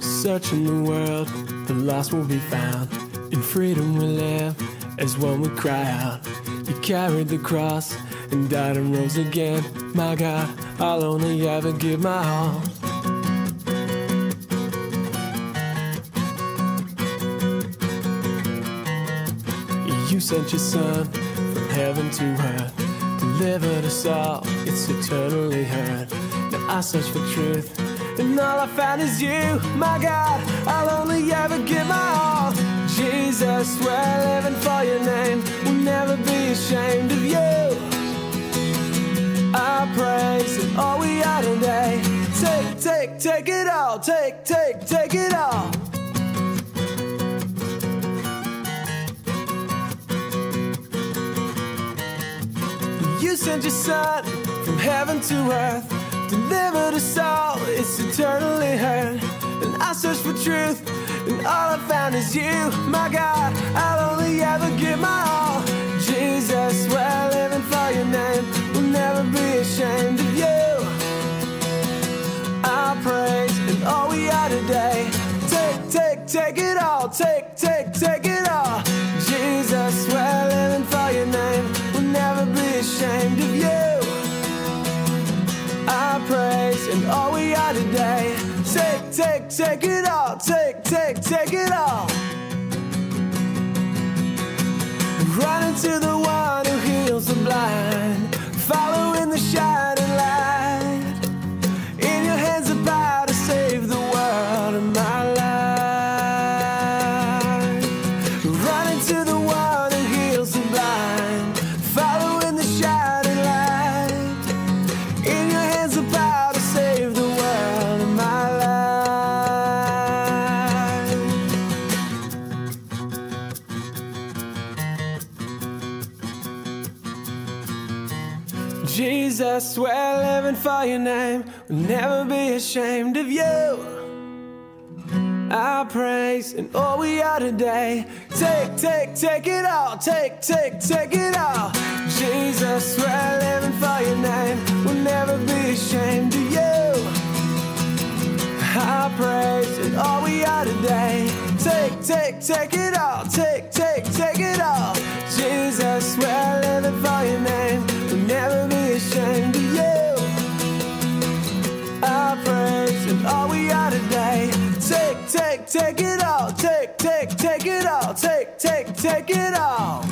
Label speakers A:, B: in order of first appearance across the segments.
A: Searching the world, the lost will be found. In freedom we live, as one we cry out. You carried the cross and died and rose again. My God, I'll only ever give my all. You sent your son heaven to earth, delivered us all. It's eternally heard. Now I search for truth, and all I found is you. My God, I'll only ever give my all. Jesus, we're living for your name. We'll never be ashamed of you. I praise all we are today. Take, take, take it all. Take, take, take it all. You sent your son from heaven to earth, delivered us all. It's eternally heard. And I searched for truth, and all I found is you. My God, I'll only ever give my all. Jesus, we're living for your name. We'll never be ashamed of you. I praise and all we are today. Take, take, take it all. Take, take, take it all. Jesus, we're living for your name. I praise and all we are today. Take, take, take it all. Take, take, take it all. Running to the one who heals the blind. Following the shining We're living for your name. We'll never be ashamed of you. I praise and all we are today. Take, take, take it all. Take, take, take it all. Jesus, we're living for your name. We'll never be ashamed of you. I praise and all we are today. Take, take, take it all. Take, take, take it all. Take, it all. Take, take, take it all. Take, take, take it all.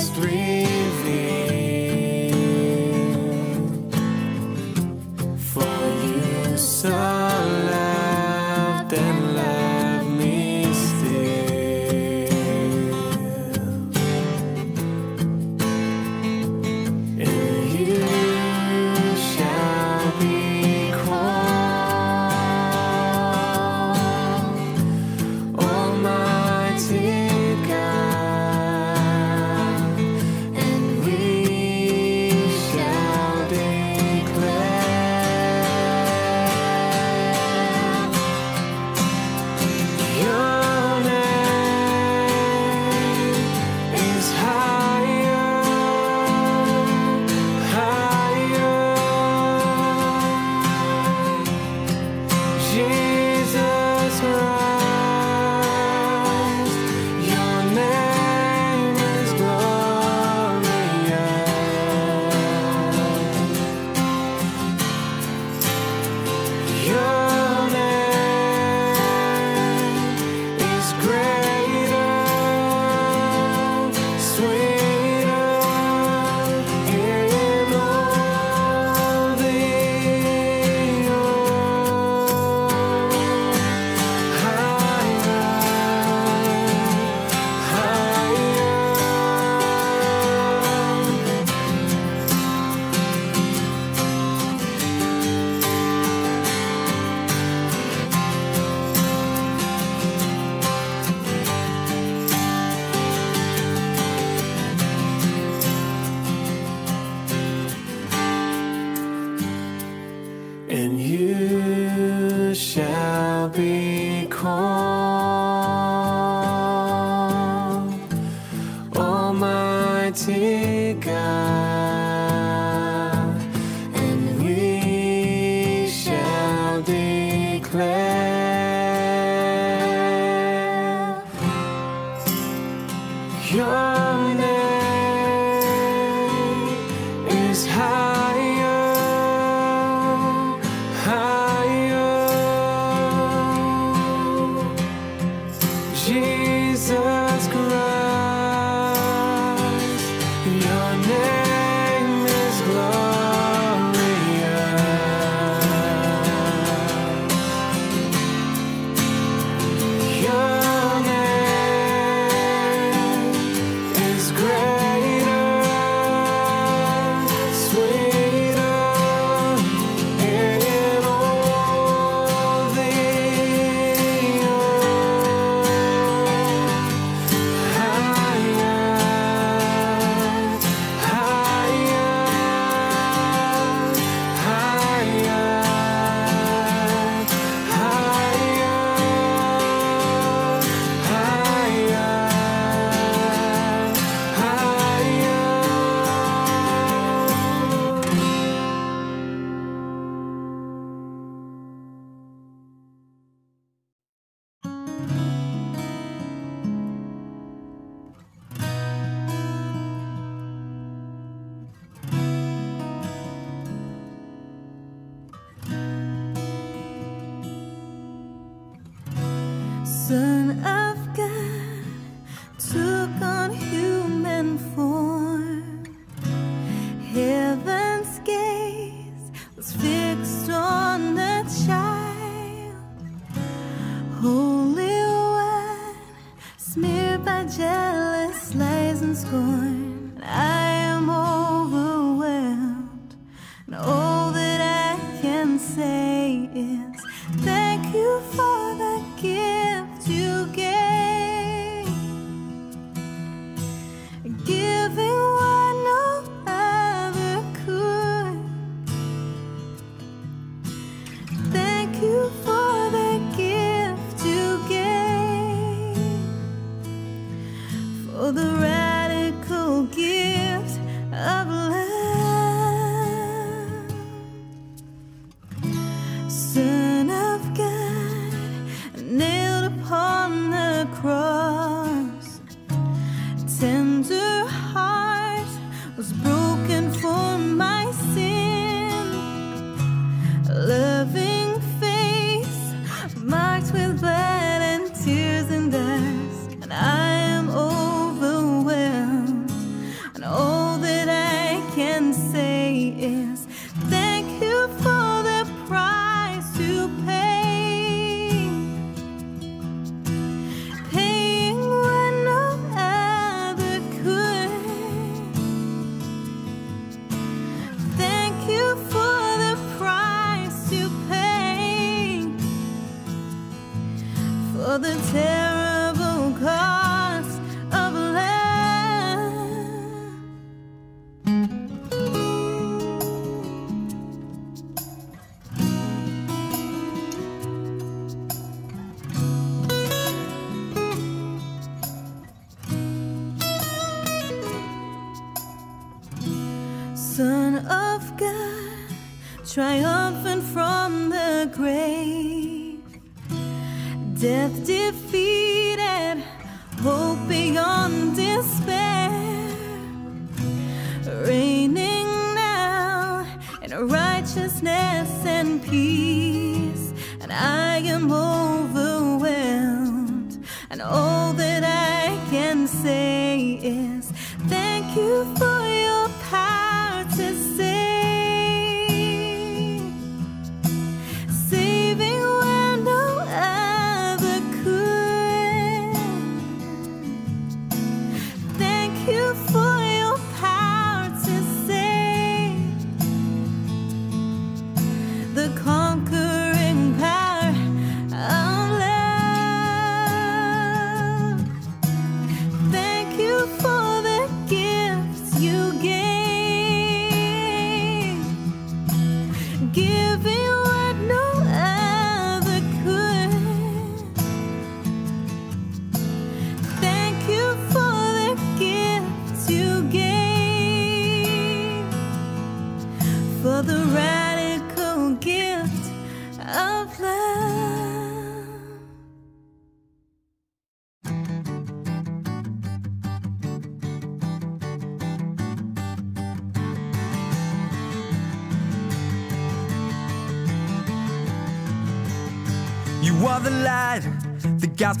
A: Christ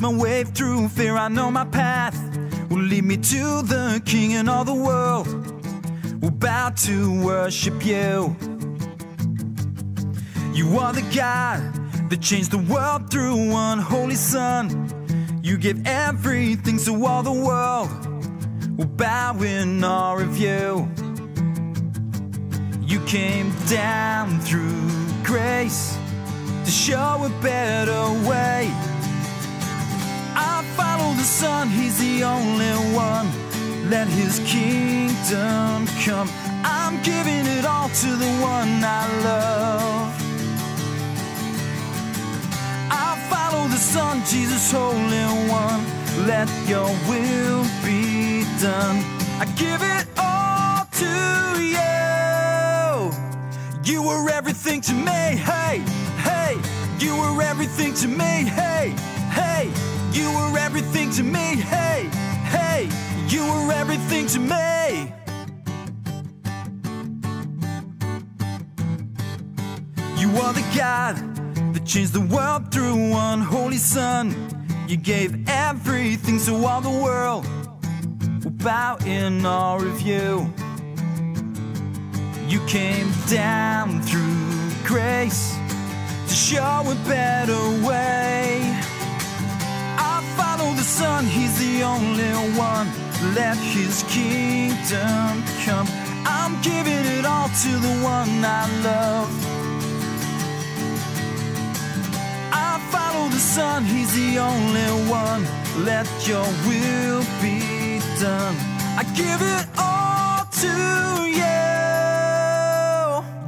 B: my
C: way through fear. I know my path will lead me to the King, and all the world will bow to worship you. You are the God that changed the world through one holy Son. You give everything so all the world will bow in awe of you. You came down through grace to show a better way. The Son, He's the only one. Let His kingdom come. I'm giving it all to the one I love. I follow the Son, Jesus, Holy One. Let Your will be done. I give it all to You. You were everything to me, hey, hey. You were everything to me, hey, hey. You were everything to me, hey, hey. You were everything to me. You are the God that changed the world through one holy Son. You gave everything so all the world will bow in awe of you. You came down through grace to show a better way. Son, He's the only one. Let His kingdom come. I'm giving it all to the one I love. I follow the Son, He's the only one. Let Your will be done. I give it all to You.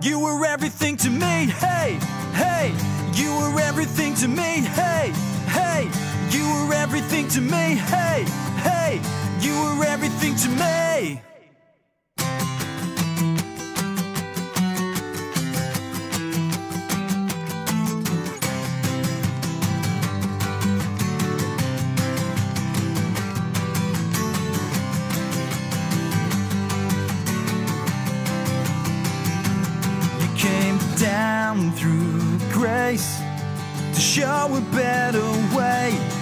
C: You were everything to me, hey, hey. You were everything to me, hey, hey. You were everything to me, hey, hey. You were everything to me. You came down through grace to show a better way.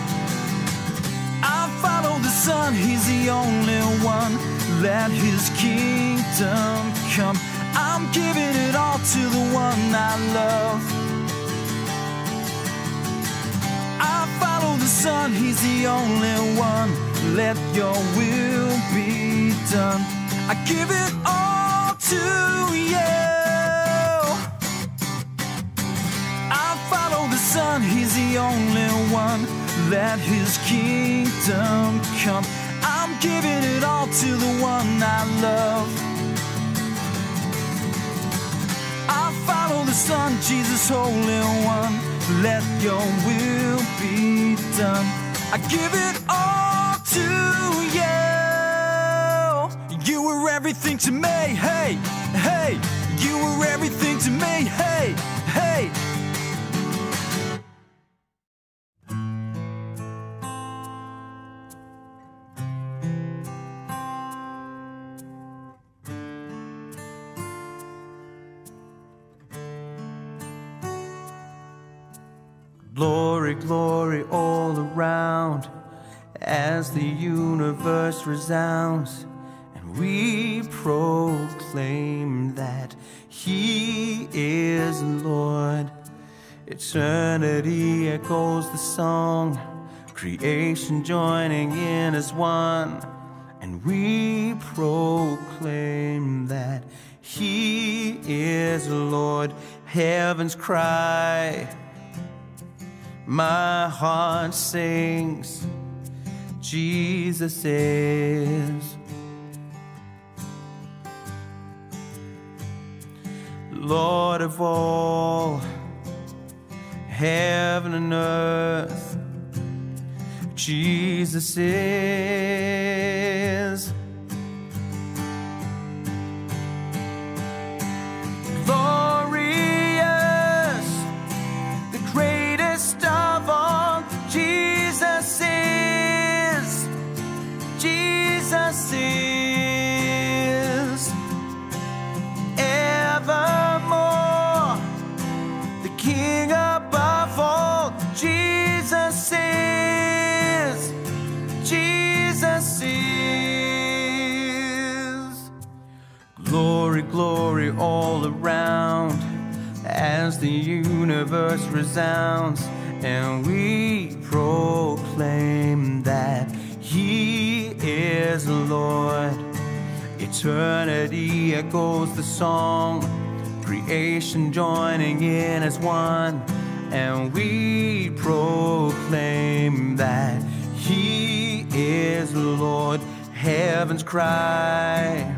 C: Son, He's the only one. Let His kingdom come. I'm giving it all to the one I love. I follow the Son, He's the only one. Let Your will be done. I give it all to You. I follow the Son, He's the only one. Let His kingdom come. I'm giving it all to the one I love. I follow the Son, Jesus, Holy One. Let Your will be done. I give it all to You. You were everything to me, hey, hey.
D: You were everything to me. Hey, hey. Resounds, and we proclaim that He is Lord. Eternity echoes the song, creation joining in as one, and we proclaim that He is Lord. Heaven's cry my heart sings, Jesus is. Lord of all, heaven and earth, Jesus is. Glorious, Is. Evermore, the King above all, Jesus is. Jesus is. Glory, glory all around as the universe resounds, and we proclaim that He is the Lord. Eternity echoes the song, creation joining in as one, and we proclaim that He is Lord. Heaven's cry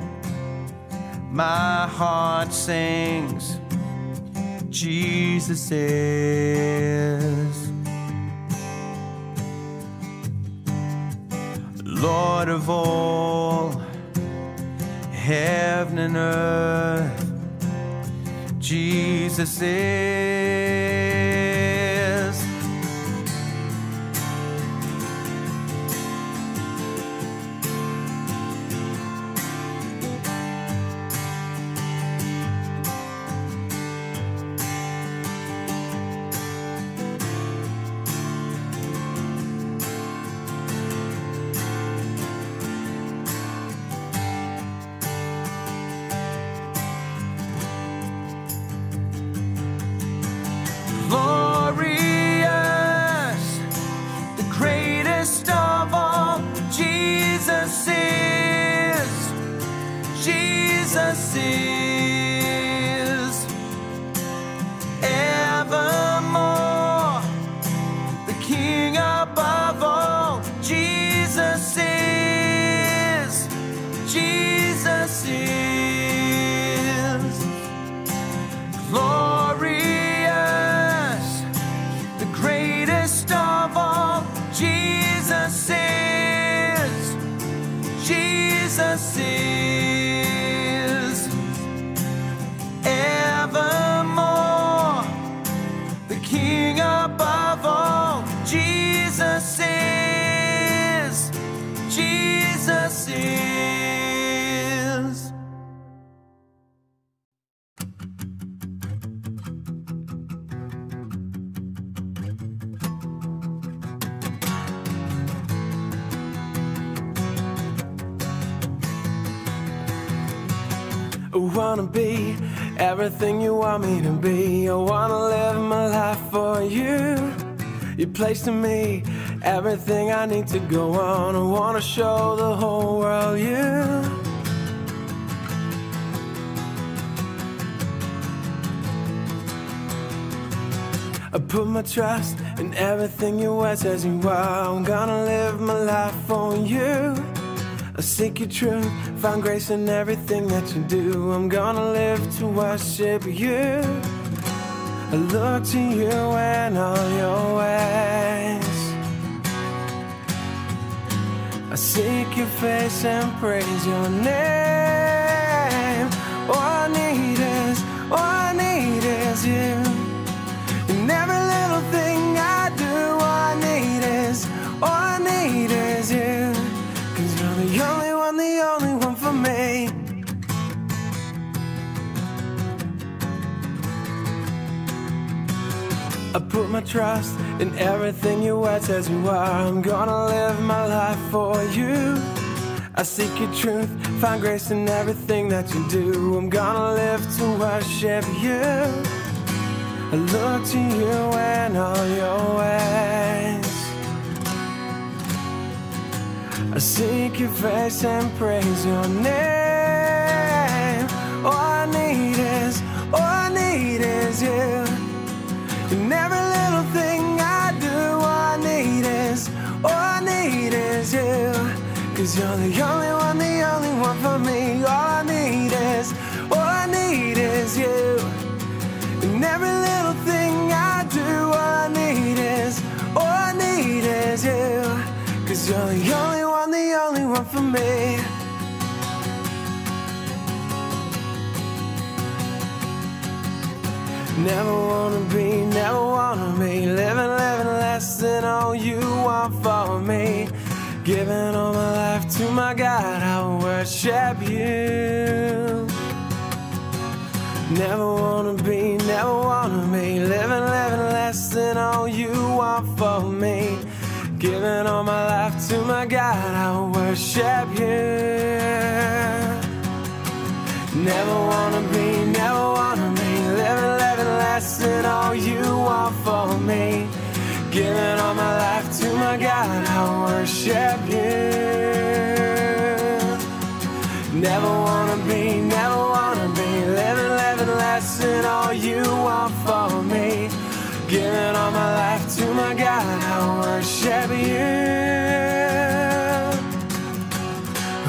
D: my heart sings, Jesus is. Lord of all, heaven and earth, Jesus is.
A: Place to me everything I need to go on. I wanna show the whole world you. I put my trust in everything you word says you are. I'm gonna live my life for you. I seek your truth, find grace in everything that you do. I'm gonna live to worship you. I look to you and all your ways. I seek your face and praise your name. All I need is all I need is you. Put my trust in everything your word says you are. I'm gonna live my life for you. I seek your truth, find grace in everything that you do. I'm gonna live to worship you. I look to you in all your ways. I seek your face and praise your name. All I need is, all I need is you. And every little thing I do, all I need is, all I need is you. Cause you're the only one, the only one for me. All I need is, all I need is you. And every little thing I do, all I need is, all I need is you. Cause you're the only one, the only one for me. Never wanna be, never wanna be living, living less than all you want for me. Giving all my life to my God, I worship you. Never wanna be, never wanna be living, living less than all you want for me. Giving all my life to my God, I worship you. Never wanna be, never wanna be living, less than all you want for me. Giving all my life to my God, I worship you. Never wanna be, never wanna be living, living less than all you want for me. Giving all my life to my God, I worship you.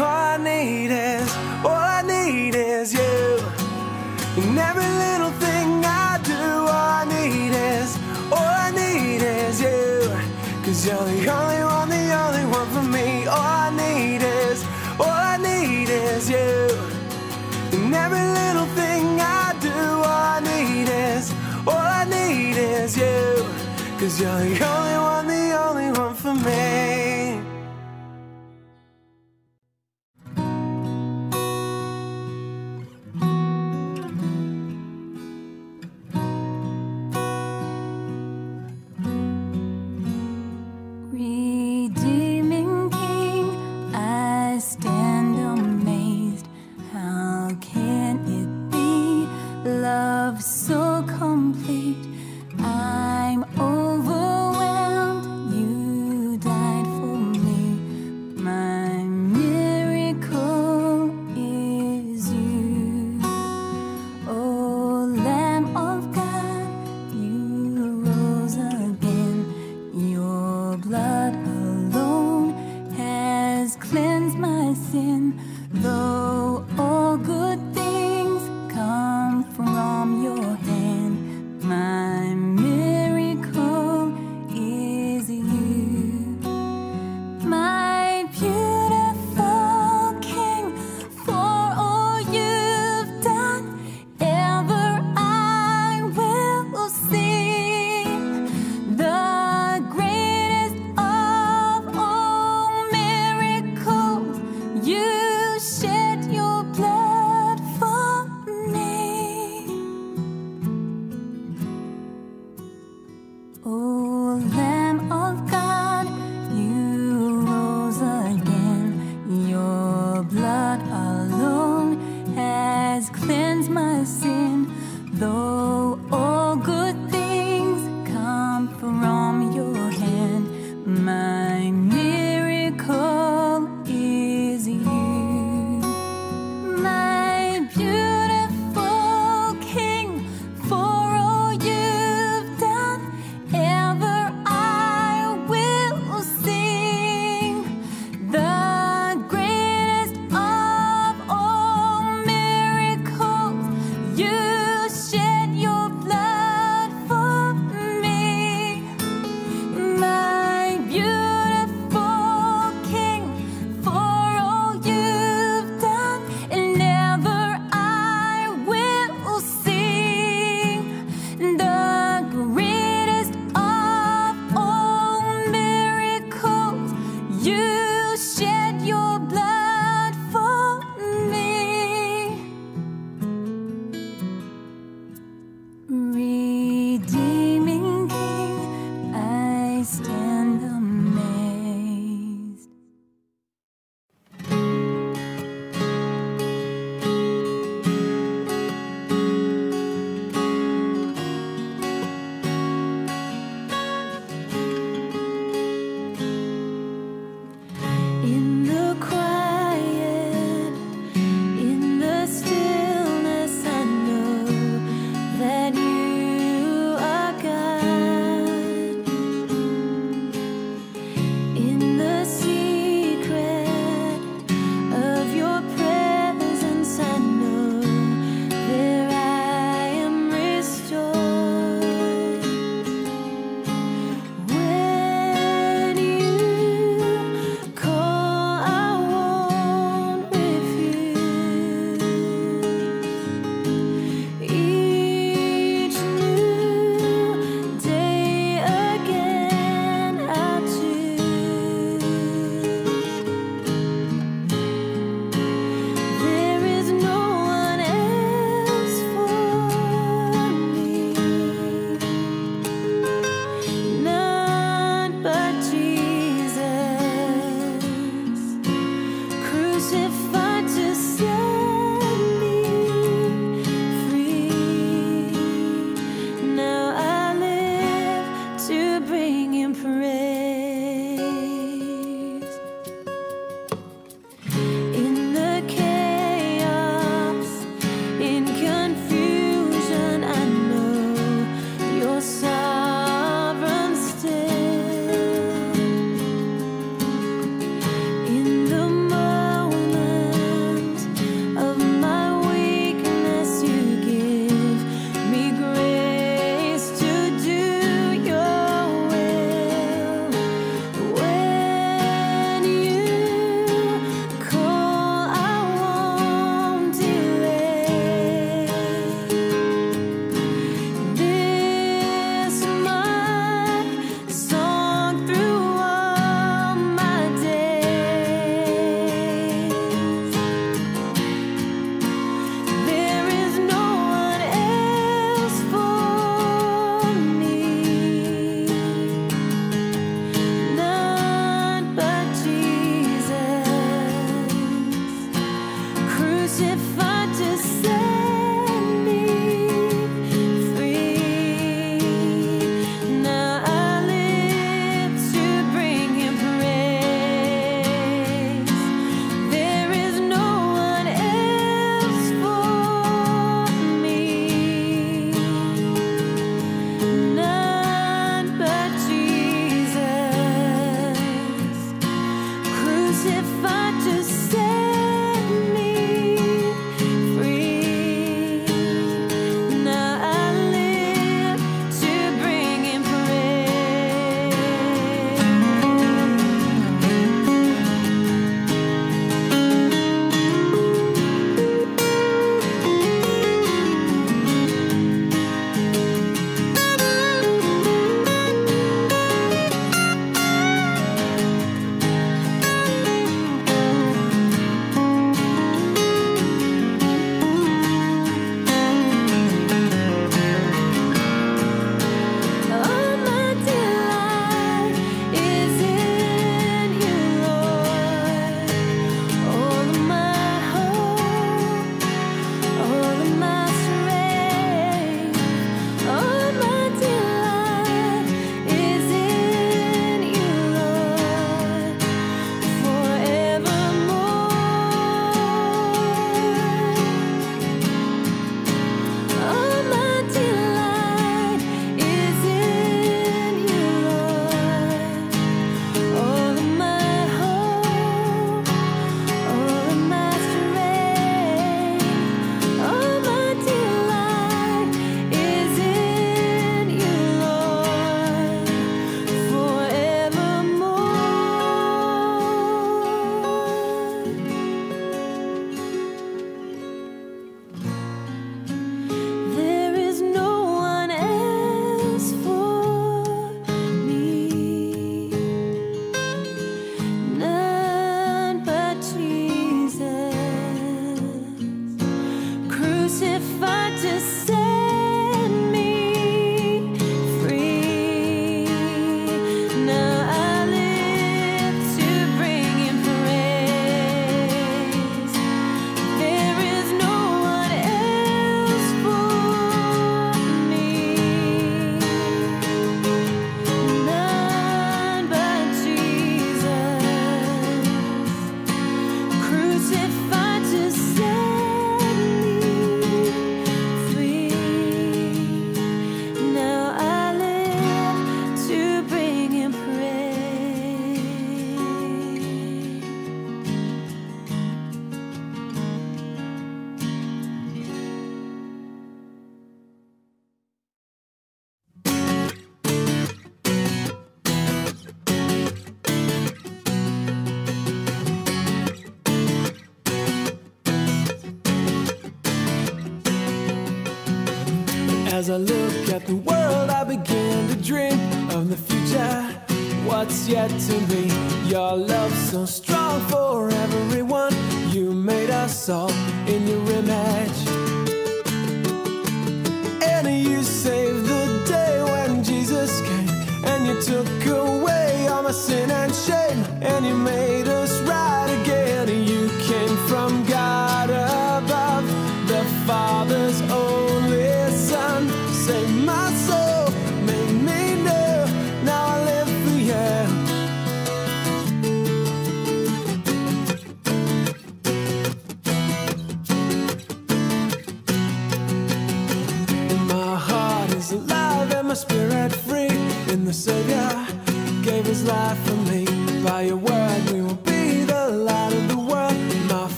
A: All I need is, all I need is you. And every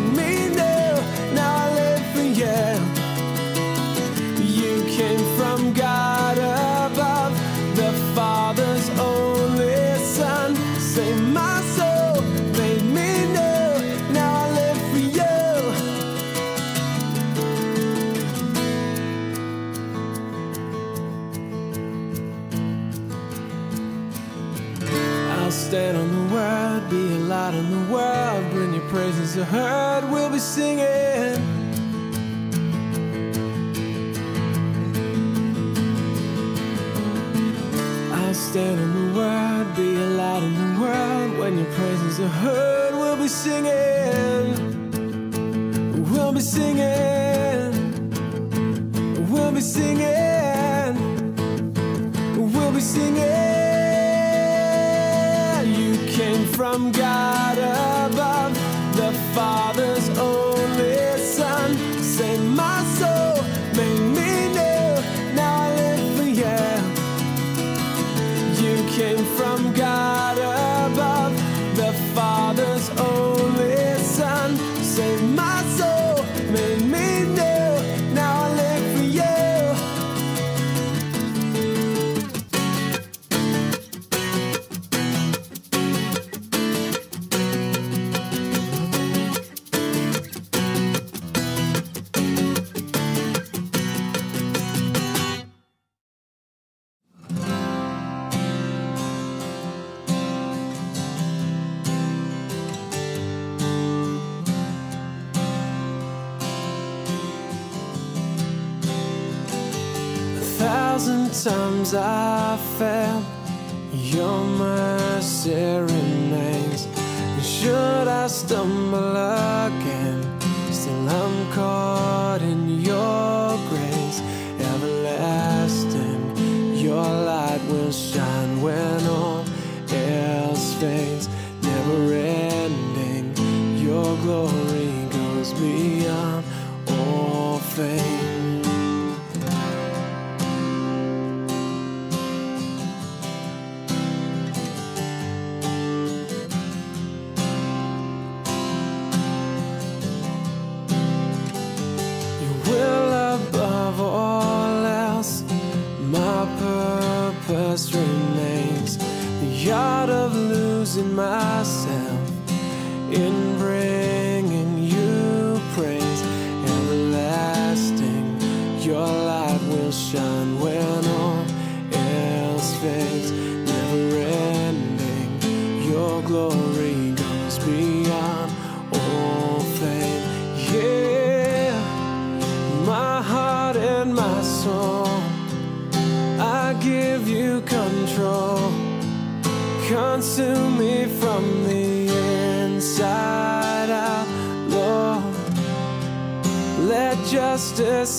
A: made me is a herd we'll be singing. I stand in the word, be a light in the world. When your praises are heard, we'll be singing. We'll be singing. We'll be singing. We'll be singing. You came from God. just remains the art of losing myself in breath.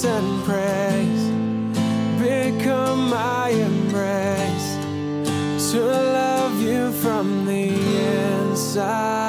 A: and praise become my embrace to love you from the inside.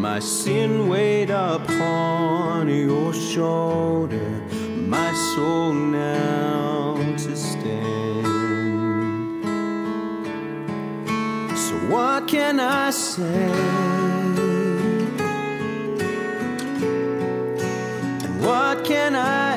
A: My
D: sin weighed upon your shoulder, my soul now to stand. So, what can I say? And what can I?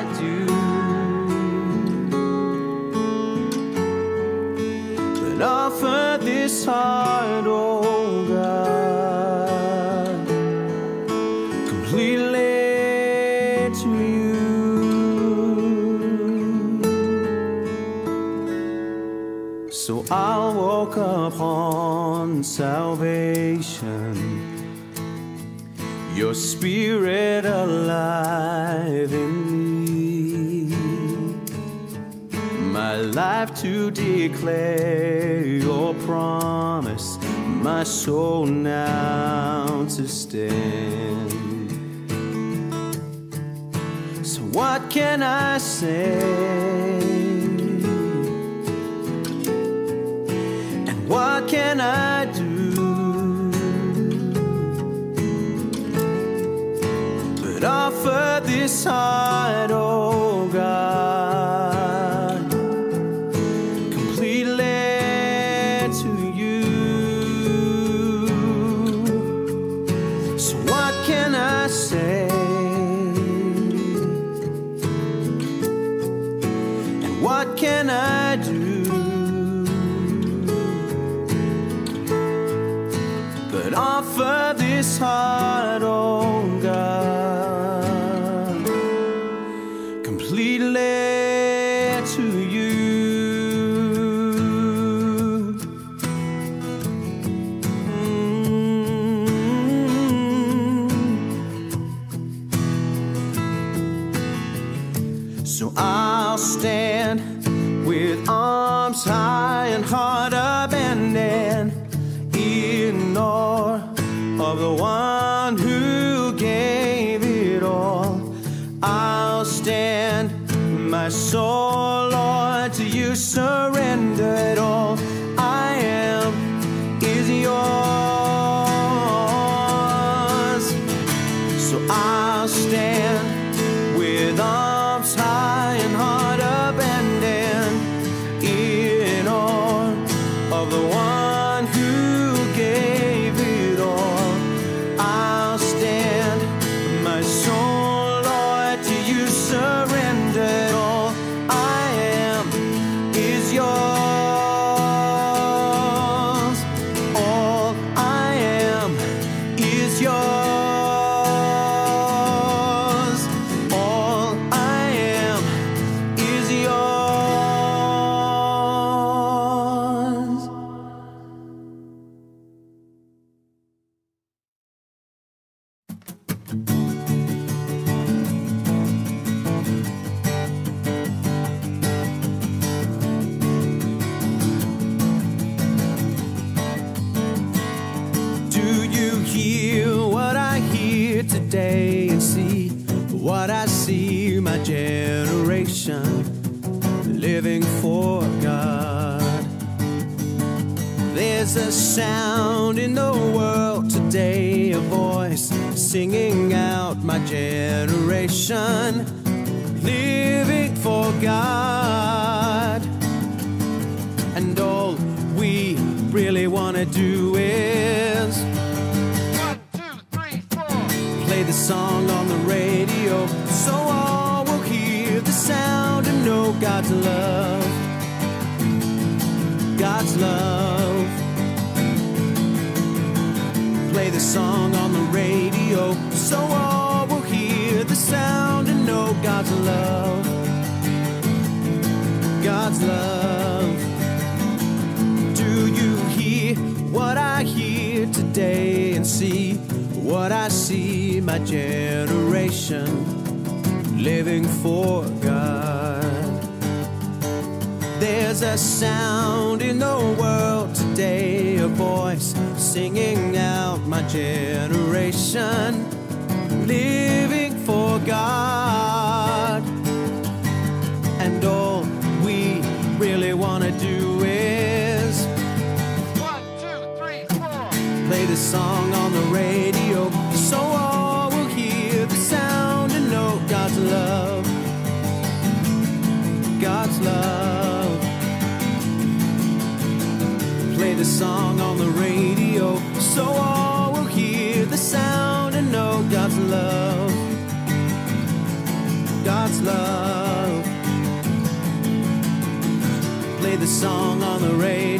D: spirit alive in me. My life to declare your promise, my soul now to stand. So, what can I say? And what can I do? comfort this heart, oh. I'll stand with arms high. ocean But I see my generation living for God. There's a sound in the world today, a voice singing out my generation living for God. And all we really want to do is
E: one, two, three, four.
D: Play the song on the radio the song on the radio so all will hear the sound and know God's love.
C: God's love. Play the song on the radio.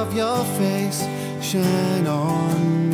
C: Of your face shine on me.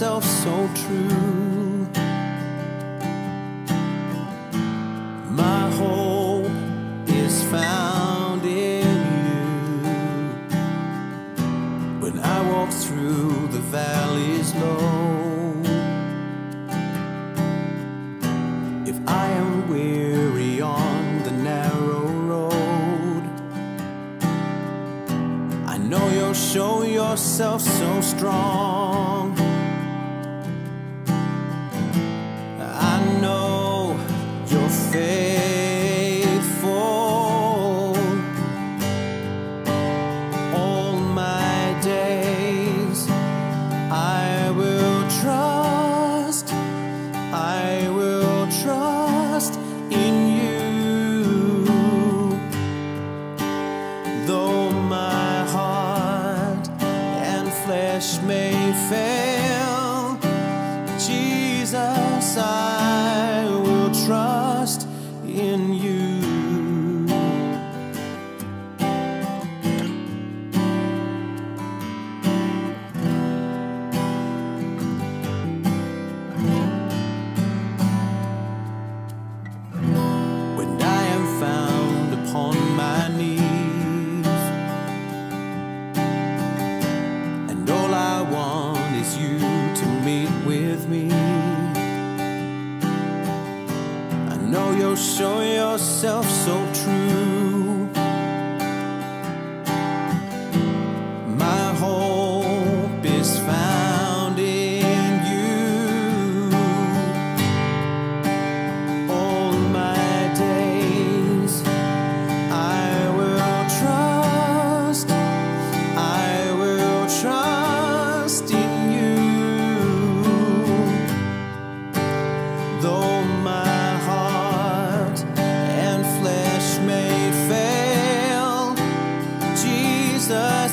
D: Yourself so true.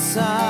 F: passar.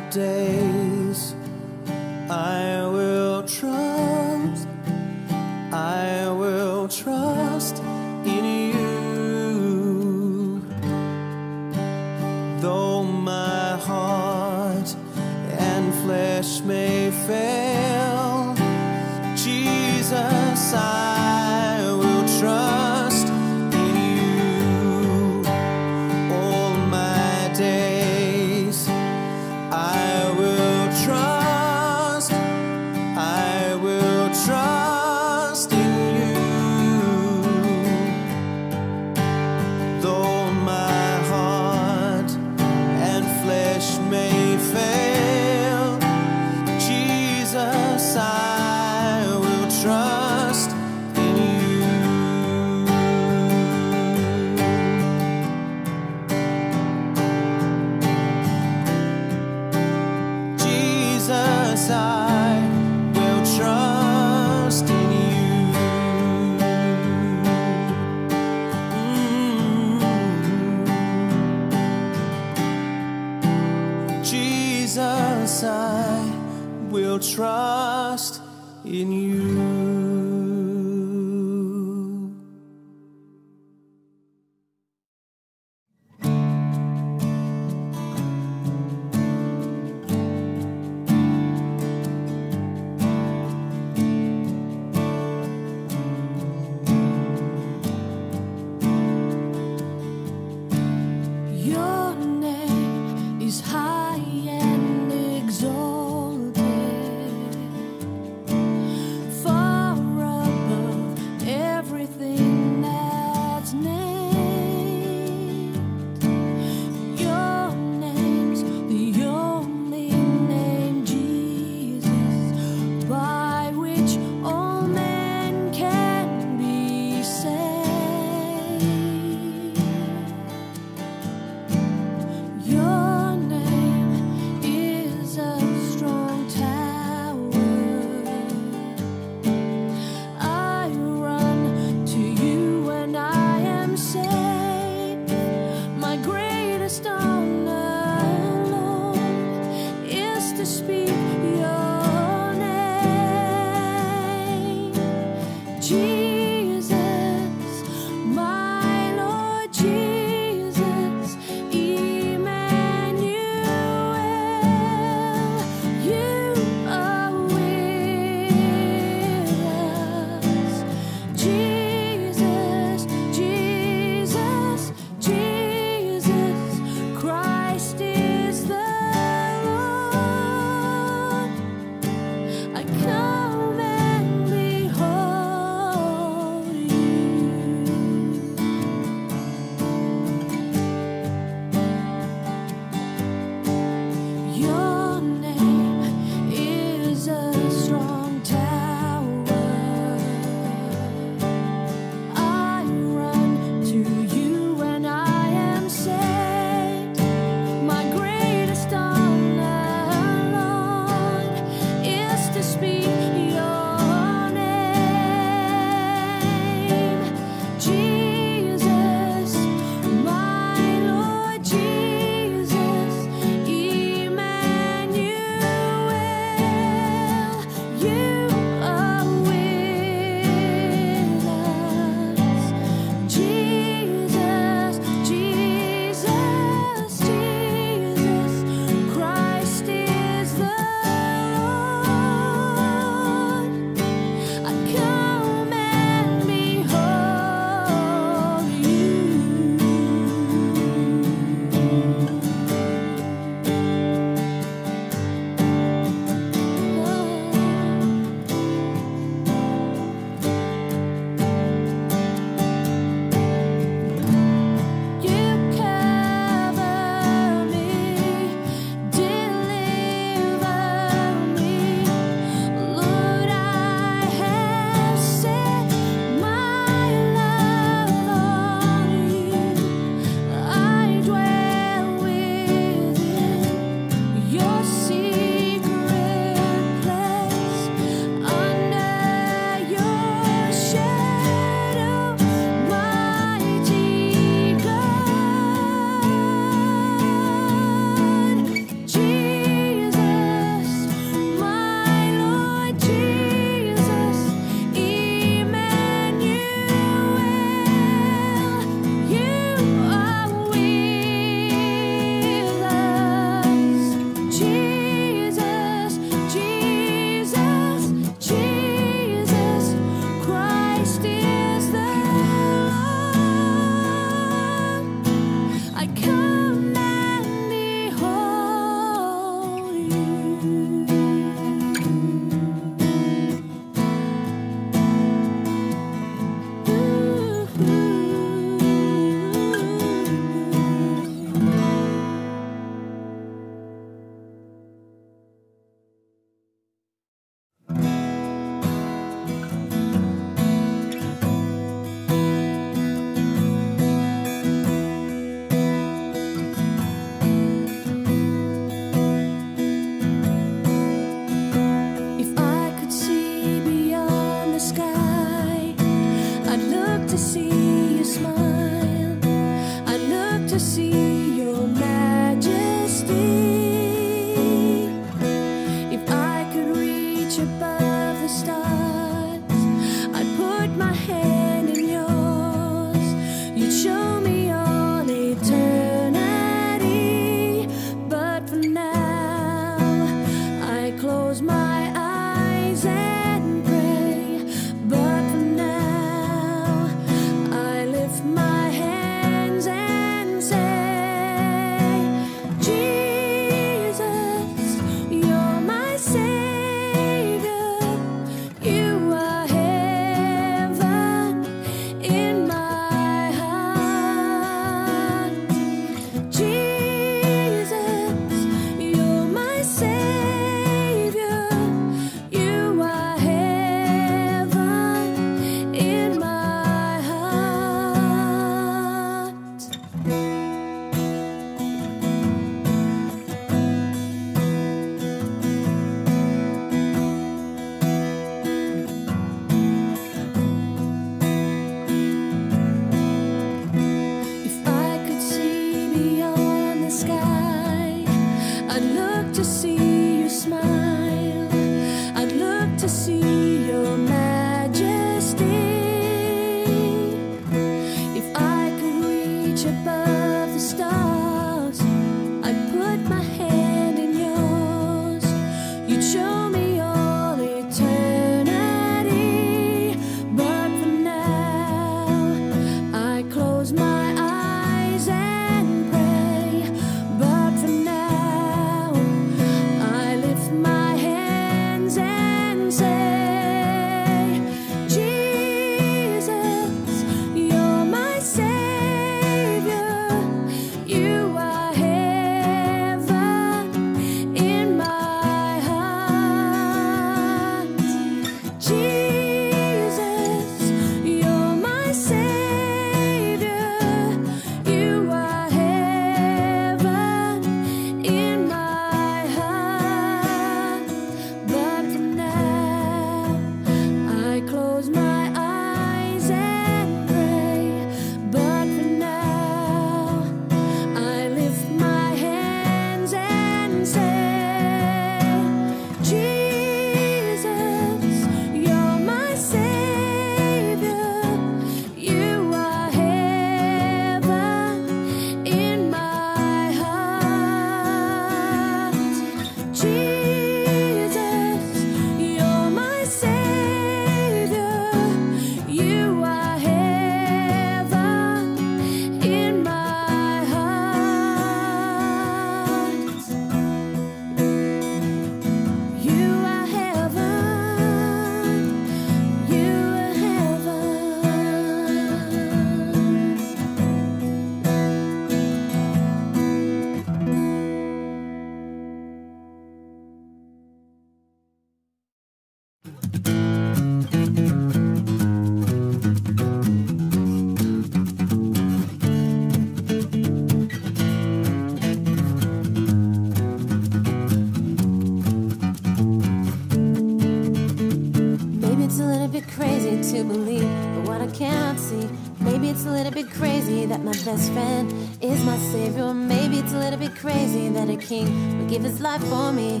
F: best friend is my savior. Maybe it's a little bit crazy that a king would give his life for me.